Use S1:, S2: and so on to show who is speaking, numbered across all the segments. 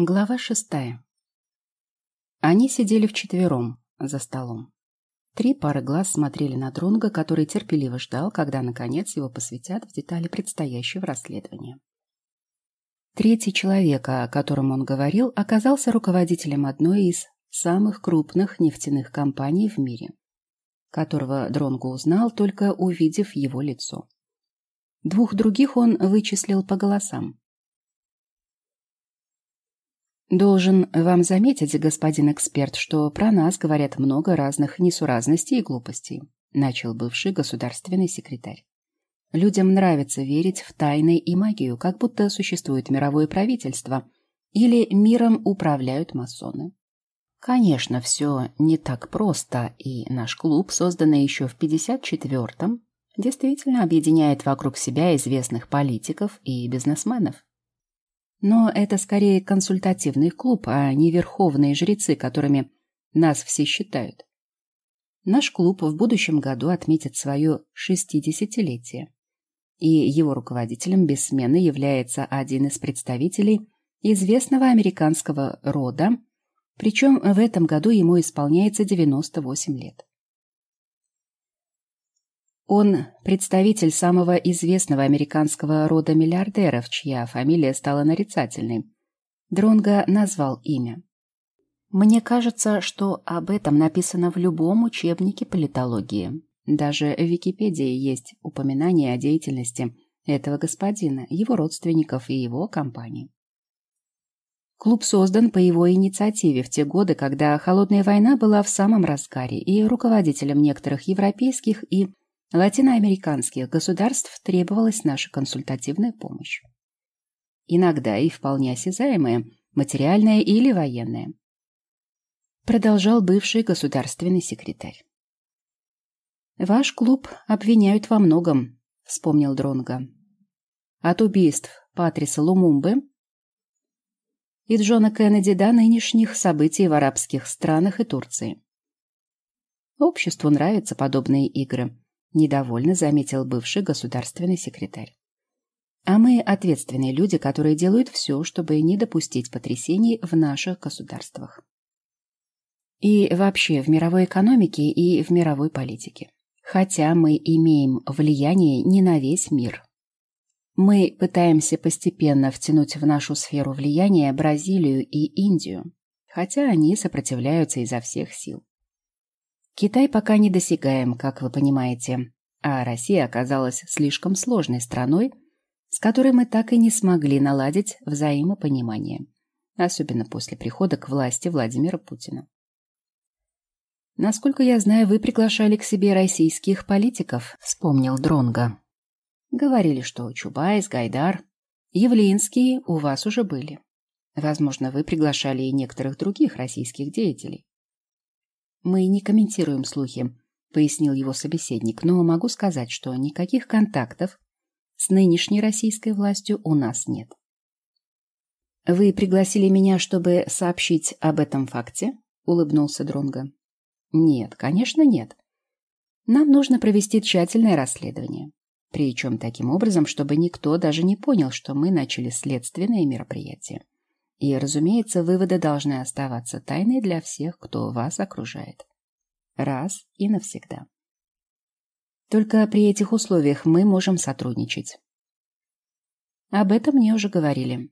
S1: Глава шестая. Они сидели вчетвером за столом. Три пары глаз смотрели на Дронга, который терпеливо ждал, когда, наконец, его посвятят в детали предстоящего расследования. Третий человек, о котором он говорил, оказался руководителем одной из самых крупных нефтяных компаний в мире, которого Дронгу узнал, только увидев его лицо. Двух других он вычислил по голосам. Должен вам заметить, господин эксперт, что про нас говорят много разных несуразностей и глупостей, начал бывший государственный секретарь. Людям нравится верить в тайны и магию, как будто существует мировое правительство или миром управляют масоны. Конечно, все не так просто, и наш клуб, созданный еще в 54-м, действительно объединяет вокруг себя известных политиков и бизнесменов. Но это скорее консультативный клуб, а не верховные жрецы, которыми нас все считают. Наш клуб в будущем году отметит свое шестидесятилетие. И его руководителем без смены является один из представителей известного американского рода, причем в этом году ему исполняется 98 лет. Он представитель самого известного американского рода миллиардеров, чья фамилия стала нарицательной. Дронго назвал имя. Мне кажется, что об этом написано в любом учебнике политологии. Даже в Википедии есть упоминание о деятельности этого господина, его родственников и его компании. Клуб создан по его инициативе в те годы, когда холодная война была в самом разгаре, и руководителем некоторых европейских и латиноамериканских государств требовалась наша консультативная помощь. Иногда и вполне осязаемая, материальная или военная. Продолжал бывший государственный секретарь. «Ваш клуб обвиняют во многом», — вспомнил Дронга. «От убийств Патриса Лумумбы и Джона Кеннеди до нынешних событий в арабских странах и Турции. Обществу нравятся подобные игры, Недовольно заметил бывший государственный секретарь. А мы ответственные люди, которые делают все, чтобы не допустить потрясений в наших государствах. И вообще в мировой экономике и в мировой политике. Хотя мы имеем влияние не на весь мир. Мы пытаемся постепенно втянуть в нашу сферу влияния Бразилию и Индию, хотя они сопротивляются изо всех сил. Китай пока недосягаем, как вы понимаете, а Россия оказалась слишком сложной страной, с которой мы так и не смогли наладить взаимопонимание, особенно после прихода к власти Владимира Путина. Насколько я знаю, вы приглашали к себе российских политиков, вспомнил Дронга. Говорили, что Чубайс, Гайдар, Явлинские у вас уже были. Возможно, вы приглашали и некоторых других российских деятелей. Мы не комментируем слухи, пояснил его собеседник, но могу сказать, что никаких контактов с нынешней российской властью у нас нет. Вы пригласили меня, чтобы сообщить об этом факте? улыбнулся Дронга. Нет, конечно, нет. Нам нужно провести тщательное расследование. Причем таким образом, чтобы никто даже не понял, что мы начали следственное мероприятие. И, разумеется, выводы должны оставаться тайной для всех, кто вас окружает. Раз и навсегда. Только при этих условиях мы можем сотрудничать. Об этом мне уже говорили.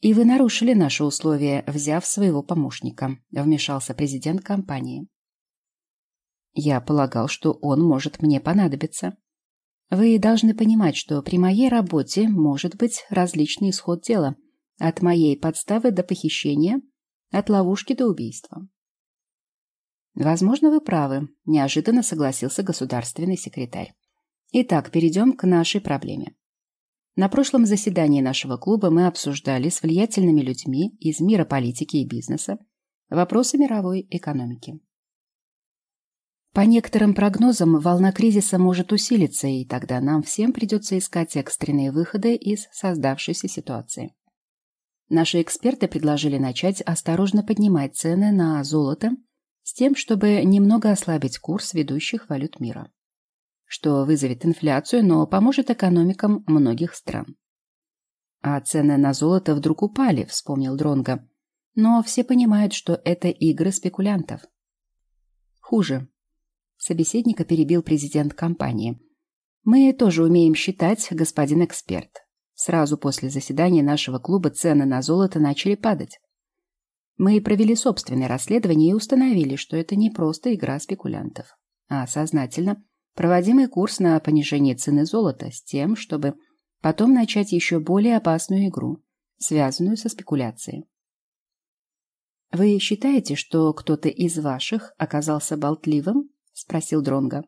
S1: И вы нарушили наши условия, взяв своего помощника, вмешался президент компании. Я полагал, что он может мне понадобиться. Вы должны понимать, что при моей работе может быть различный исход дела – от моей подставы до похищения, от ловушки до убийства. Возможно, вы правы, неожиданно согласился государственный секретарь. Итак, перейдем к нашей проблеме. На прошлом заседании нашего клуба мы обсуждали с влиятельными людьми из мира политики и бизнеса вопросы мировой экономики. По некоторым прогнозам, волна кризиса может усилиться, и тогда нам всем придется искать экстренные выходы из создавшейся ситуации. Наши эксперты предложили начать осторожно поднимать цены на золото с тем, чтобы немного ослабить курс ведущих валют мира, что вызовет инфляцию, но поможет экономикам многих стран. А цены на золото вдруг упали, вспомнил Дронга. Но все понимают, что это игры спекулянтов. Хуже. Собеседника перебил президент компании. Мы тоже умеем считать, господин эксперт. Сразу после заседания нашего клуба цены на золото начали падать. Мы провели собственное расследование и установили, что это не просто игра спекулянтов, а сознательно проводимый курс на понижение цены золота с тем, чтобы потом начать еще более опасную игру, связанную со спекуляцией. «Вы считаете, что кто-то из ваших оказался болтливым?» — спросил Дронга.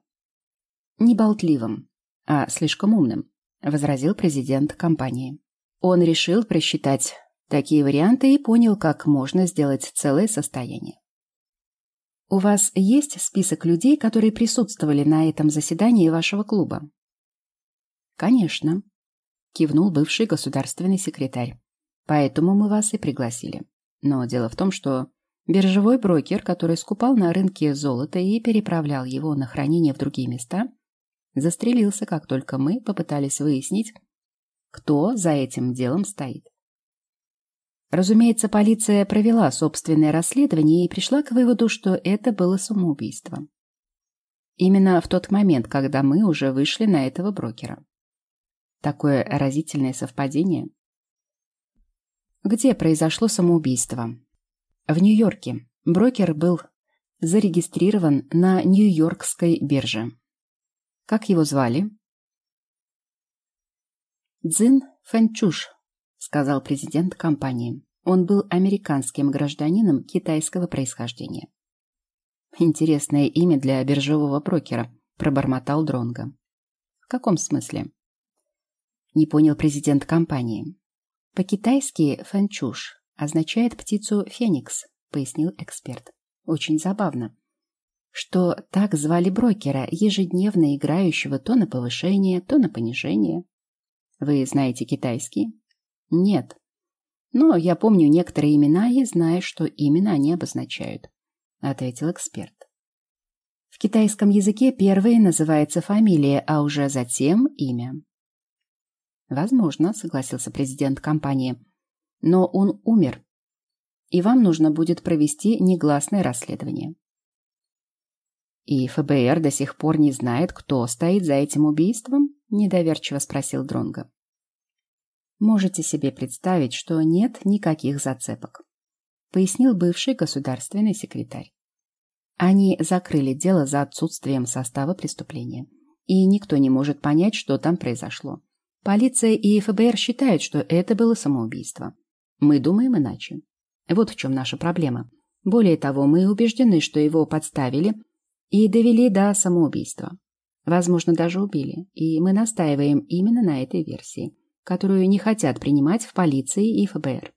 S1: «Не болтливым, а слишком умным», — возразил президент компании. Он решил просчитать такие варианты и понял, как можно сделать целое состояние. «У вас есть список людей, которые присутствовали на этом заседании вашего клуба?» «Конечно», — кивнул бывший государственный секретарь. «Поэтому мы вас и пригласили. Но дело в том, что биржевой брокер, который скупал на рынке золото и переправлял его на хранение в другие места, застрелился, как только мы попытались выяснить, кто за этим делом стоит. Разумеется, полиция провела собственное расследование и пришла к выводу, что это было самоубийство. Именно в тот момент, когда мы уже вышли на этого брокера. Такое разительное совпадение. Где произошло самоубийство? В Нью-Йорке. Брокер был зарегистрирован на Нью-Йоркской бирже. Как его звали? Цзин Фэнчуш, сказал президент компании. Он был американским гражданином китайского происхождения. Интересное имя для биржевого брокера, пробормотал Дронга. В каком смысле? Не понял президент компании. По-китайски «фэнчуш» означает птицу «феникс», пояснил эксперт. Очень забавно, что так звали брокера, ежедневно играющего то на повышение, то на понижение. Вы знаете китайский? Нет. Но я помню некоторые имена и знаю, что именно они обозначают, ответил эксперт. В китайском языке первой называется фамилия, а уже затем имя. Возможно, согласился президент компании. Но он умер. И вам нужно будет провести негласное расследование. И ФБР до сих пор не знает, кто стоит за этим убийством? Недоверчиво спросил Дронга. Можете себе представить, что нет никаких зацепок, пояснил бывший государственный секретарь. Они закрыли дело за отсутствием состава преступления, и никто не может понять, что там произошло. Полиция и ФБР считают, что это было самоубийство. Мы думаем иначе. Вот в чем наша проблема. Более того, мы убеждены, что его подставили и довели до самоубийства. Возможно, даже убили. И мы настаиваем именно на этой версии, которую не хотят принимать в полиции и ФБР.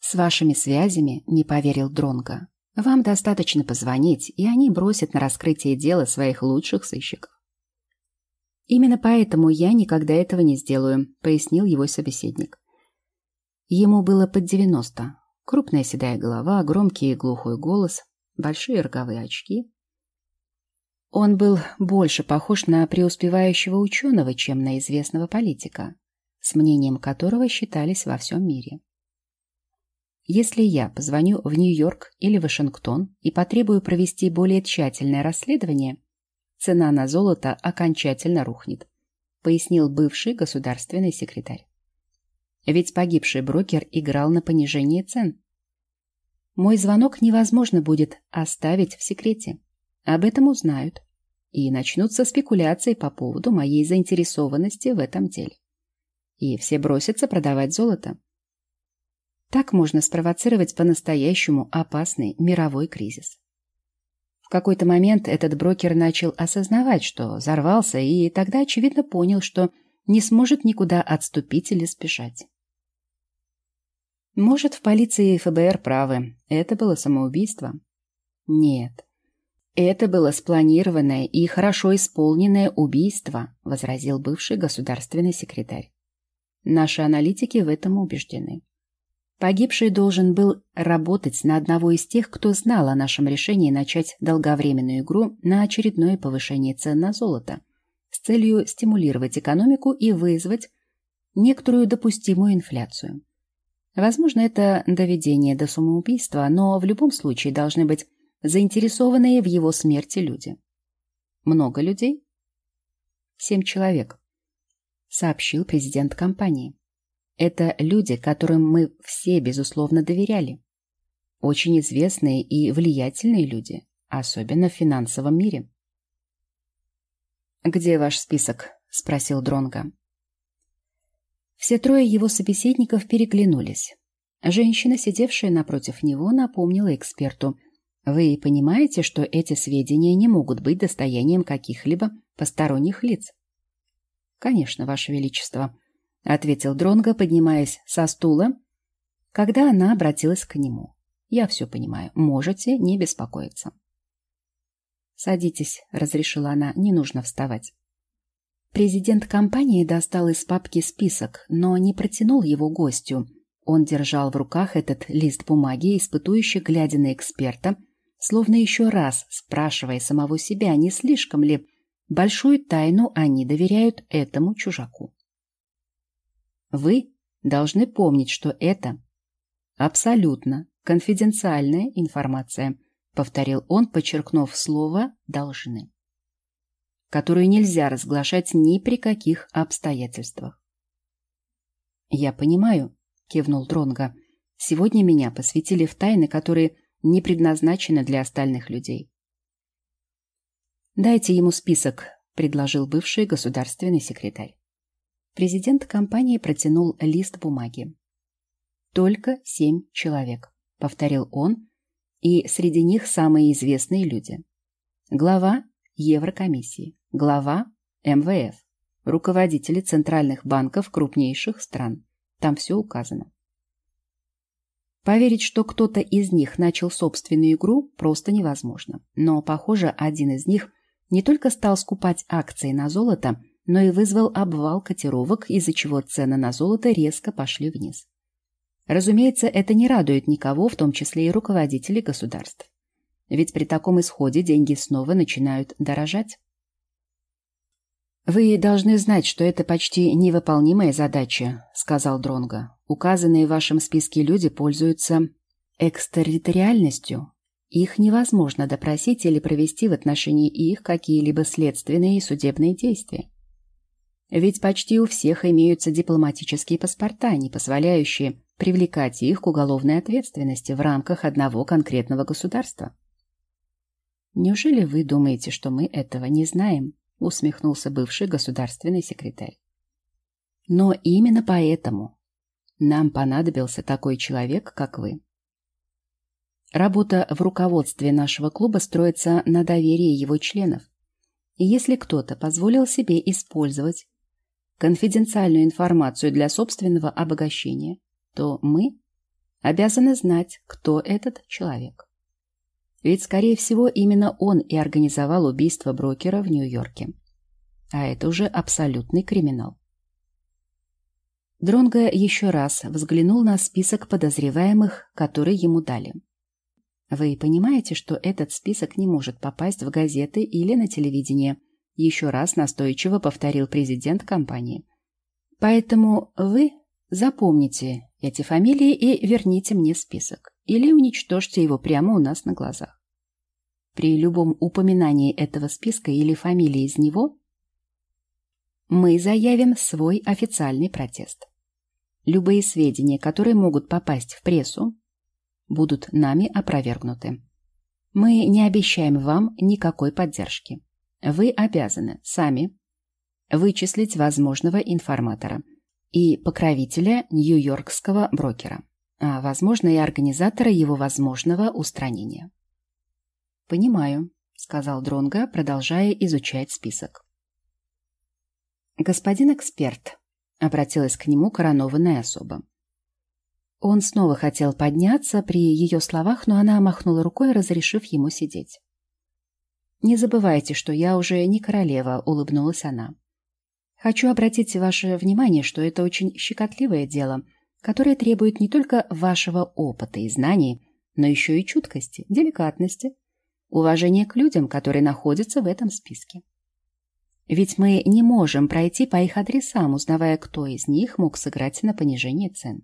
S1: С вашими связями, не поверил Дронга, вам достаточно позвонить, и они бросят на раскрытие дела своих лучших сыщиков. «Именно поэтому я никогда этого не сделаю», — пояснил его собеседник. Ему было под девяносто. Крупная седая голова, громкий и глухой голос, большие роговые очки. Он был больше похож на преуспевающего ученого, чем на известного политика, с мнением которого считались во всем мире. Если я позвоню в Нью-Йорк или Вашингтон и потребую провести более тщательное расследование, цена на золото окончательно рухнет, пояснил бывший государственный секретарь. Ведь погибший брокер играл на понижение цен. Мой звонок невозможно будет оставить в секрете. Об этом узнают. И начнутся спекуляции по поводу моей заинтересованности в этом деле. И все бросятся продавать золото. Так можно спровоцировать по-настоящему опасный мировой кризис. В какой-то момент этот брокер начал осознавать, что взорвался, и тогда, очевидно, понял, что не сможет никуда отступить или спешать. Может, в полиции и ФБР правы. Это было самоубийство? Нет. Это было спланированное и хорошо исполненное убийство, возразил бывший государственный секретарь. Наши аналитики в этом убеждены. Погибший должен был работать на одного из тех, кто знал о нашем решении начать долговременную игру на очередное повышение цен на золото с целью стимулировать экономику и вызвать некоторую допустимую инфляцию. Возможно, это доведение до самоубийства, но в любом случае должны быть заинтересованные в его смерти люди. Много людей? Семь человек, сообщил президент компании. Это люди, которым мы все, безусловно, доверяли. Очень известные и влиятельные люди, особенно в финансовом мире. «Где ваш список?» — спросил Дронга. Все трое его собеседников переглянулись. Женщина, сидевшая напротив него, напомнила эксперту. «Вы понимаете, что эти сведения не могут быть достоянием каких-либо посторонних лиц?» «Конечно, Ваше Величество», — ответил Дронго, поднимаясь со стула, когда она обратилась к нему. «Я все понимаю. Можете не беспокоиться». «Садитесь», — разрешила она, — «не нужно вставать». Президент компании достал из папки список, но не протянул его гостю. Он держал в руках этот лист бумаги, испытующе глядя на эксперта, словно еще раз спрашивая самого себя, не слишком ли большую тайну они доверяют этому чужаку. Вы должны помнить, что это абсолютно конфиденциальная информация, повторил он, подчеркнув слово «должны» которую нельзя разглашать ни при каких обстоятельствах. «Я понимаю», — кивнул Дронга. «Сегодня меня посвятили в тайны, которые не предназначены для остальных людей». «Дайте ему список», — предложил бывший государственный секретарь. Президент компании протянул лист бумаги. «Только семь человек», — повторил он, и среди них самые известные люди. Глава Еврокомиссии, глава МВФ, руководители центральных банков крупнейших стран. Там все указано. Поверить, что кто-то из них начал собственную игру, просто невозможно. Но, похоже, один из них не только стал скупать акции на золото, но и вызвал обвал котировок, из-за чего цены на золото резко пошли вниз. Разумеется, это не радует никого, в том числе и руководителей государств. Ведь при таком исходе деньги снова начинают дорожать. «Вы должны знать, что это почти невыполнимая задача», — сказал Дронго. «Указанные в вашем списке люди пользуются экстерриториальностью. Их невозможно допросить или провести в отношении их какие-либо следственные и судебные действия. Ведь почти у всех имеются дипломатические паспорта, не позволяющие привлекать их к уголовной ответственности в рамках одного конкретного государства. «Неужели вы думаете, что мы этого не знаем?» — усмехнулся бывший государственный секретарь. «Но именно поэтому нам понадобился такой человек, как вы. Работа в руководстве нашего клуба строится на доверии его членов. И если кто-то позволил себе использовать конфиденциальную информацию для собственного обогащения, то мы обязаны знать, кто этот человек. Ведь, скорее всего, именно он и организовал убийство брокера в Нью-Йорке. А это уже абсолютный криминал. Дронго еще раз взглянул на список подозреваемых, который ему дали. Вы понимаете, что этот список не может попасть в газеты или на телевидение, еще раз настойчиво повторил президент компании. Поэтому вы запомните эти фамилии и верните мне список или уничтожьте его прямо у нас на глазах. При любом упоминании этого списка или фамилии из него мы заявим свой официальный протест. Любые сведения, которые могут попасть в прессу, будут нами опровергнуты. Мы не обещаем вам никакой поддержки. Вы обязаны сами вычислить возможного информатора и покровителя нью-йоркского брокера а, возможно, и организатора его возможного устранения. «Понимаю», — сказал Дронга, продолжая изучать список. «Господин эксперт», — обратилась к нему коронованная особа. Он снова хотел подняться при ее словах, но она махнула рукой, разрешив ему сидеть. «Не забывайте, что я уже не королева», — улыбнулась она. «Хочу обратить ваше внимание, что это очень щекотливое дело — которое требует не только вашего опыта и знаний, но еще и чуткости, деликатности, уважения к людям, которые находятся в этом списке. Ведь мы не можем пройти по их адресам, узнавая, кто из них мог сыграть на понижение цен.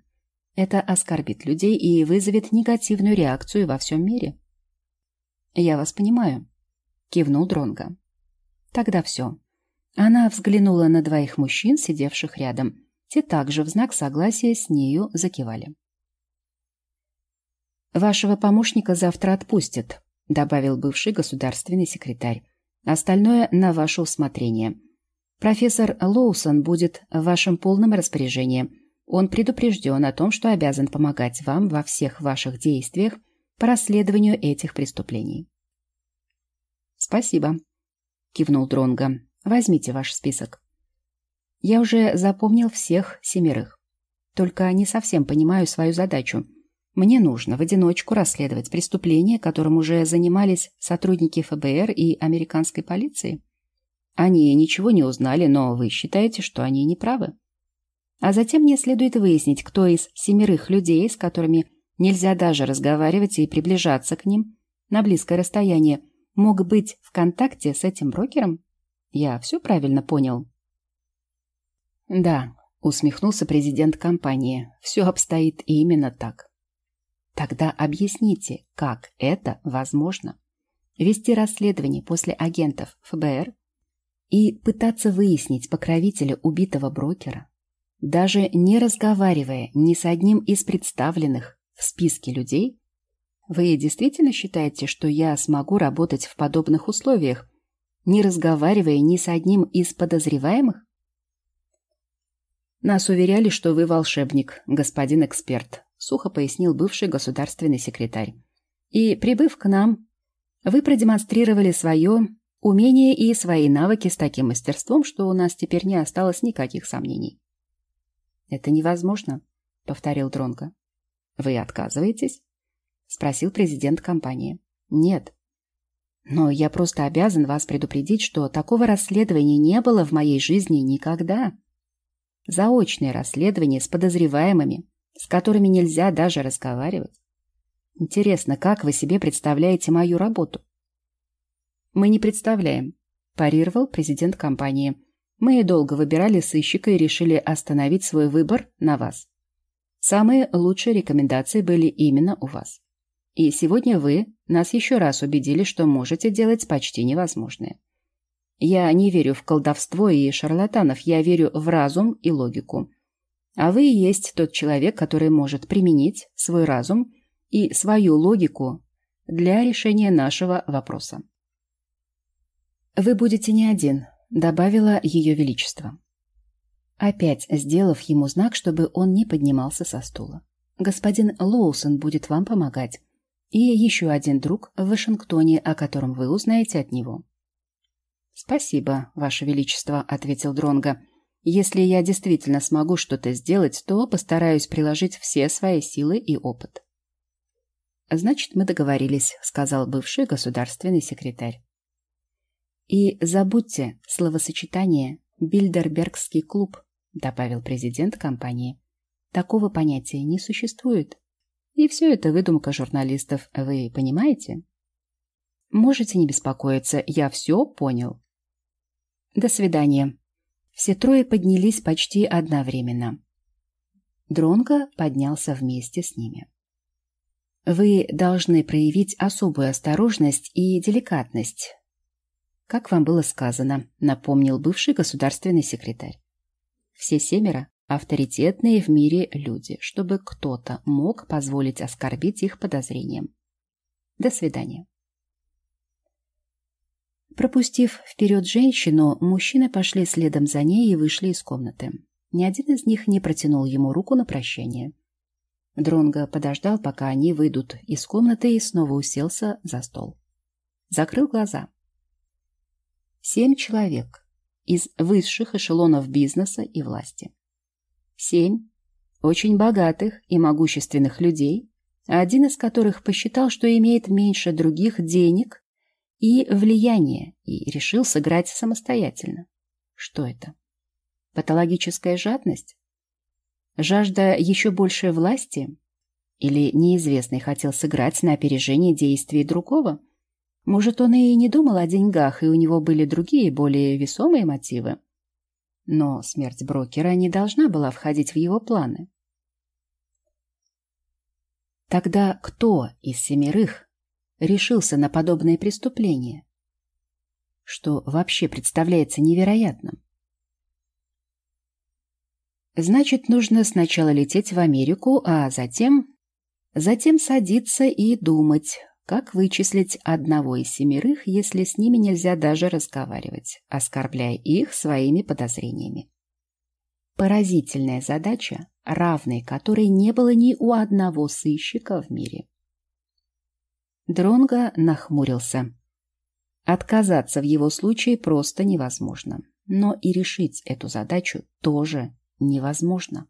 S1: Это оскорбит людей и вызовет негативную реакцию во всем мире. «Я вас понимаю», — кивнул Дронга. «Тогда все». Она взглянула на двоих мужчин, сидевших рядом. Те также в знак согласия с нею закивали. «Вашего помощника завтра отпустят», — добавил бывший государственный секретарь. «Остальное на ваше усмотрение. Профессор Лоусон будет в вашем полном распоряжении. Он предупрежден о том, что обязан помогать вам во всех ваших действиях по расследованию этих преступлений». «Спасибо», — кивнул Дронго. «Возьмите ваш список». «Я уже запомнил всех семерых. Только не совсем понимаю свою задачу — мне нужно в одиночку расследовать преступление, которым уже занимались сотрудники ФБР и американской полиции. Они ничего не узнали, но вы считаете, что они не правы. А затем мне следует выяснить, кто из семерых людей, с которыми нельзя даже разговаривать и приближаться к ним на близкое расстояние, мог быть в контакте с этим брокером? Я все правильно понял? Да, усмехнулся президент компании. Все обстоит именно так. Тогда объясните, как это возможно? Вести расследование после агентов ФБР и пытаться выяснить покровителя убитого брокера, даже не разговаривая ни с одним из представленных в списке людей? Вы действительно считаете, что я смогу работать в подобных условиях, не разговаривая ни с одним из подозреваемых? Нас уверяли, что вы волшебник, господин эксперт, сухо пояснил бывший государственный секретарь. И, прибыв к нам, вы продемонстрировали свое умение и свои навыки с таким мастерством, что у нас теперь не осталось никаких сомнений. «Это невозможно», — повторил Дронко. «Вы отказываетесь?» — спросил президент компании. «Нет». «Но я просто обязан вас предупредить, что такого расследования не было в моей жизни никогда. Заочное расследование с подозреваемыми, с которыми нельзя даже разговаривать. Интересно, как вы себе представляете мою работу? Мы не представляем, парировал президент компании. Мы долго выбирали сыщика и решили остановить свой выбор на вас. Самые лучшие рекомендации были именно у вас. И сегодня вы нас еще раз убедили, что можете делать почти невозможное. Я не верю в колдовство и шарлатанов, я верю в разум и логику. А вы и есть тот человек, который может применить свой разум и свою логику для решения нашего вопроса. «Вы будете не один», — добавила Ее Величество. Опять сделав ему знак, чтобы он не поднимался со стула. «Господин Лоусон будет вам помогать. И еще один друг в Вашингтоне, о котором вы узнаете от него». «Спасибо, Ваше Величество», — ответил Дронго. Если я действительно смогу что-то сделать, то постараюсь приложить все свои силы и опыт. «Значит, мы договорились», — сказал бывший государственный секретарь. «И забудьте словосочетание «Бильдербергский клуб», — добавил президент компании. «Такого понятия не существует. И все это выдумка журналистов, вы понимаете?» «Можете не беспокоиться, я все понял». «До свидания», все трое поднялись почти одновременно. Дронго поднялся вместе с ними. Вы должны проявить особую осторожность и деликатность. Как вам было сказано, напомнил бывший государственный секретарь. Все семеро – авторитетные в мире люди, чтобы кто-то мог позволить оскорбить их подозрением. До свидания. Пропустив вперед женщину, мужчины пошли следом за ней и вышли из комнаты. Ни один из них не протянул ему руку на прощание. Дронго подождал, пока они выйдут из комнаты и снова уселся за стол. Закрыл глаза. Семь человек из высших эшелонов бизнеса и власти. Семь очень богатых и могущественных людей, один из которых посчитал, что имеет меньше других денег и влияние, и решил сыграть самостоятельно. Что это? Патологическая жадность? Жажда еще большей власти? Или неизвестный хотел сыграть на опережение действий другого? Может, он и не думал о деньгах, и у него были другие, более весомые мотивы. Но смерть брокера не должна была входить в его планы. Тогда кто из семерых решился на подобное преступление? Что вообще представляется невероятным? Значит, нужно сначала лететь в Америку, а затем... Затем садиться и думать, как вычислить одного из семерых, если с ними нельзя даже разговаривать, оскорбляя их своими подозрениями. Поразительная задача, равной которой не было ни у одного сыщика в мире. Дронго нахмурился. Отказаться в его случае просто невозможно, но и решить эту задачу тоже невозможно.